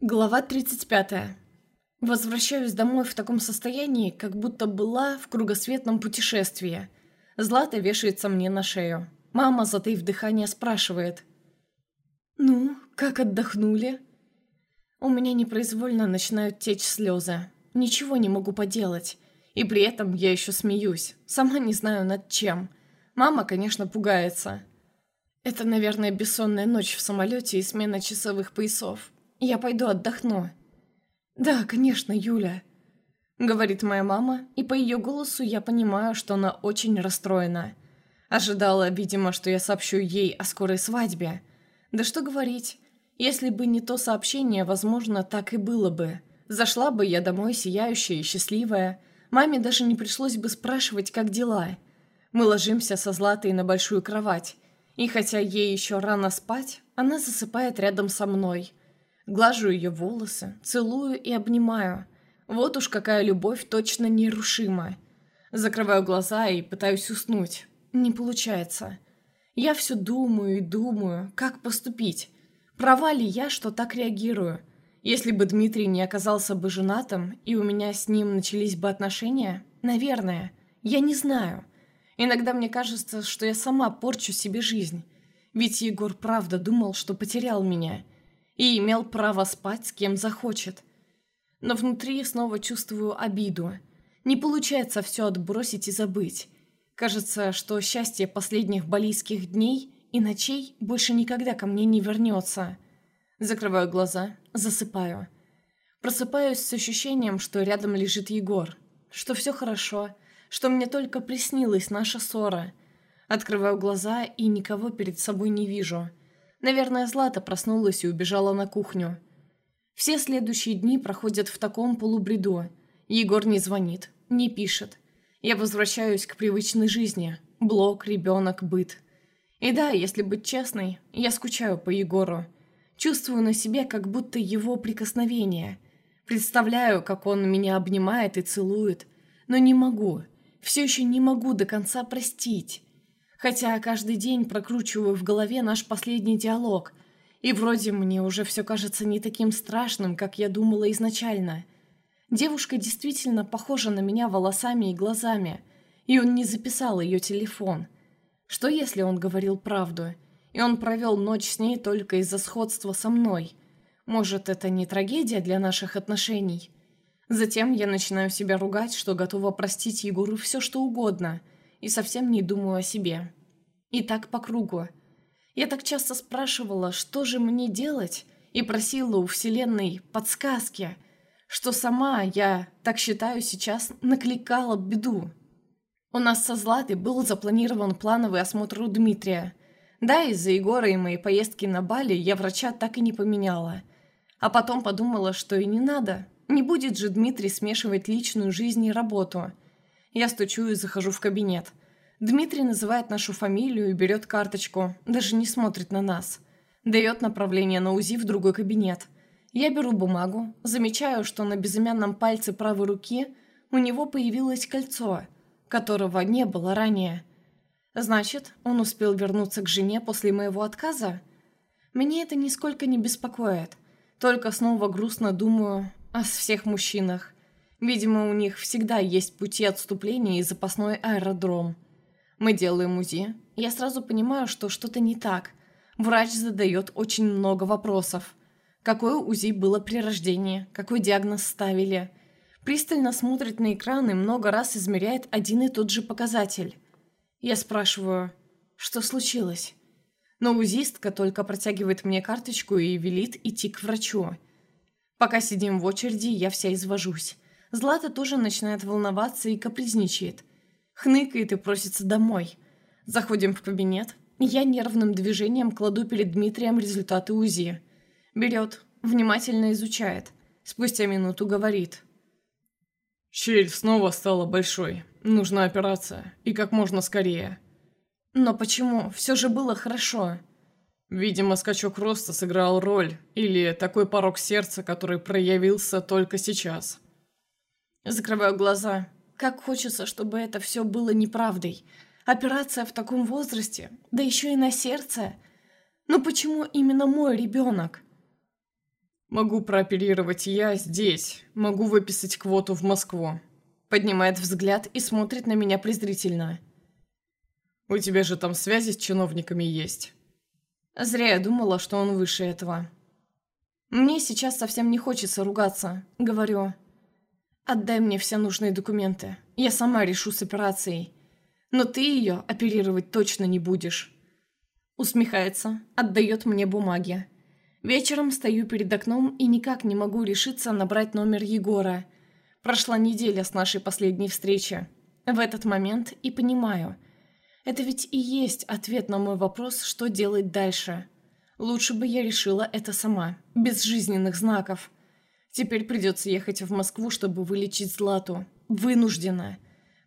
Глава 35. Возвращаюсь домой в таком состоянии, как будто была в кругосветном путешествии. Злата вешается мне на шею. Мама, затаив дыхание, спрашивает. «Ну, как отдохнули?» У меня непроизвольно начинают течь слезы. Ничего не могу поделать. И при этом я еще смеюсь. Сама не знаю над чем. Мама, конечно, пугается. Это, наверное, бессонная ночь в самолете и смена часовых поясов. Я пойду отдохну». «Да, конечно, Юля», — говорит моя мама, и по ее голосу я понимаю, что она очень расстроена. Ожидала, видимо, что я сообщу ей о скорой свадьбе. Да что говорить, если бы не то сообщение, возможно, так и было бы. Зашла бы я домой сияющая и счастливая. Маме даже не пришлось бы спрашивать, как дела. Мы ложимся со Златой на большую кровать. И хотя ей еще рано спать, она засыпает рядом со мной. Глажу ее волосы, целую и обнимаю. Вот уж какая любовь точно нерушима. Закрываю глаза и пытаюсь уснуть. Не получается. Я все думаю и думаю, как поступить. Права ли я, что так реагирую? Если бы Дмитрий не оказался бы женатым, и у меня с ним начались бы отношения, наверное, я не знаю. Иногда мне кажется, что я сама порчу себе жизнь. Ведь Егор правда думал, что потерял меня – и имел право спать с кем захочет. Но внутри снова чувствую обиду. Не получается все отбросить и забыть. Кажется, что счастье последних балийских дней и ночей больше никогда ко мне не вернется. Закрываю глаза, засыпаю. Просыпаюсь с ощущением, что рядом лежит Егор, что все хорошо, что мне только приснилась наша ссора. Открываю глаза и никого перед собой не вижу. Наверное, Злата проснулась и убежала на кухню. Все следующие дни проходят в таком полубреду. Егор не звонит, не пишет. Я возвращаюсь к привычной жизни. Блок, ребенок, быт. И да, если быть честной, я скучаю по Егору. Чувствую на себе как будто его прикосновение. Представляю, как он меня обнимает и целует. Но не могу. Все еще не могу до конца простить. Хотя каждый день прокручиваю в голове наш последний диалог. И вроде мне уже все кажется не таким страшным, как я думала изначально. Девушка действительно похожа на меня волосами и глазами. И он не записал ее телефон. Что если он говорил правду? И он провел ночь с ней только из-за сходства со мной. Может, это не трагедия для наших отношений? Затем я начинаю себя ругать, что готова простить Егору все, что угодно – и совсем не думаю о себе. И так по кругу. Я так часто спрашивала, что же мне делать, и просила у Вселенной подсказки, что сама, я так считаю сейчас, накликала беду. У нас со Златой был запланирован плановый осмотр у Дмитрия. Да, из-за Егора и моей поездки на Бали я врача так и не поменяла. А потом подумала, что и не надо. Не будет же Дмитрий смешивать личную жизнь и работу – я стучу и захожу в кабинет. Дмитрий называет нашу фамилию и берет карточку, даже не смотрит на нас. Дает направление на УЗИ в другой кабинет. Я беру бумагу, замечаю, что на безымянном пальце правой руки у него появилось кольцо, которого не было ранее. Значит, он успел вернуться к жене после моего отказа? Меня это нисколько не беспокоит. Только снова грустно думаю о всех мужчинах. Видимо, у них всегда есть пути отступления и запасной аэродром. Мы делаем УЗИ. Я сразу понимаю, что что-то не так. Врач задает очень много вопросов. Какое УЗИ было при рождении? Какой диагноз ставили? Пристально смотрит на экран и много раз измеряет один и тот же показатель. Я спрашиваю, что случилось? Но УЗИстка только протягивает мне карточку и велит идти к врачу. Пока сидим в очереди, я вся извожусь. Злата тоже начинает волноваться и капризничает. Хныкает и просится домой. Заходим в кабинет. Я нервным движением кладу перед Дмитрием результаты УЗИ. Берет, внимательно изучает. Спустя минуту говорит. «Щель снова стала большой. Нужна операция. И как можно скорее». «Но почему? Все же было хорошо». Видимо, скачок роста сыграл роль, или такой порог сердца, который проявился только сейчас. Закрываю глаза. Как хочется, чтобы это все было неправдой. Операция в таком возрасте, да еще и на сердце. Но почему именно мой ребенок? Могу прооперировать я здесь. Могу выписать квоту в Москву. Поднимает взгляд и смотрит на меня презрительно. У тебя же там связи с чиновниками есть. Зря я думала, что он выше этого. Мне сейчас совсем не хочется ругаться. Говорю, отдай мне все нужные документы. Я сама решу с операцией. Но ты ее оперировать точно не будешь. Усмехается, отдает мне бумаги. Вечером стою перед окном и никак не могу решиться набрать номер Егора. Прошла неделя с нашей последней встречи. В этот момент и понимаю. Это ведь и есть ответ на мой вопрос, что делать дальше. Лучше бы я решила это сама, без жизненных знаков. Теперь придется ехать в Москву, чтобы вылечить Злату. Вынуждена.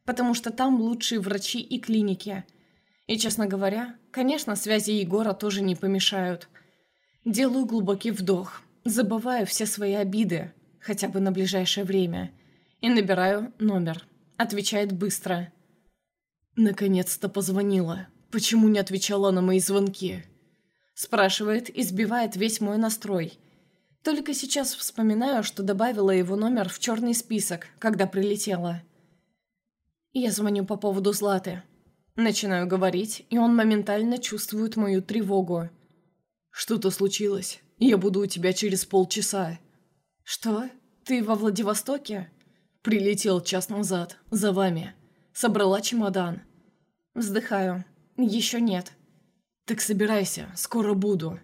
Потому что там лучшие врачи и клиники. И, честно говоря, конечно, связи Егора тоже не помешают. Делаю глубокий вдох. Забываю все свои обиды, хотя бы на ближайшее время. И набираю номер. Отвечает быстро. «Наконец-то позвонила. Почему не отвечала на мои звонки?» Спрашивает и сбивает весь мой настрой. Только сейчас вспоминаю, что добавила его номер в черный список, когда прилетела. Я звоню по поводу Златы. Начинаю говорить, и он моментально чувствует мою тревогу. «Что-то случилось. Я буду у тебя через полчаса». «Что? Ты во Владивостоке?» «Прилетел час назад. За вами. Собрала чемодан». Вздыхаю. «Еще нет». «Так собирайся, скоро буду».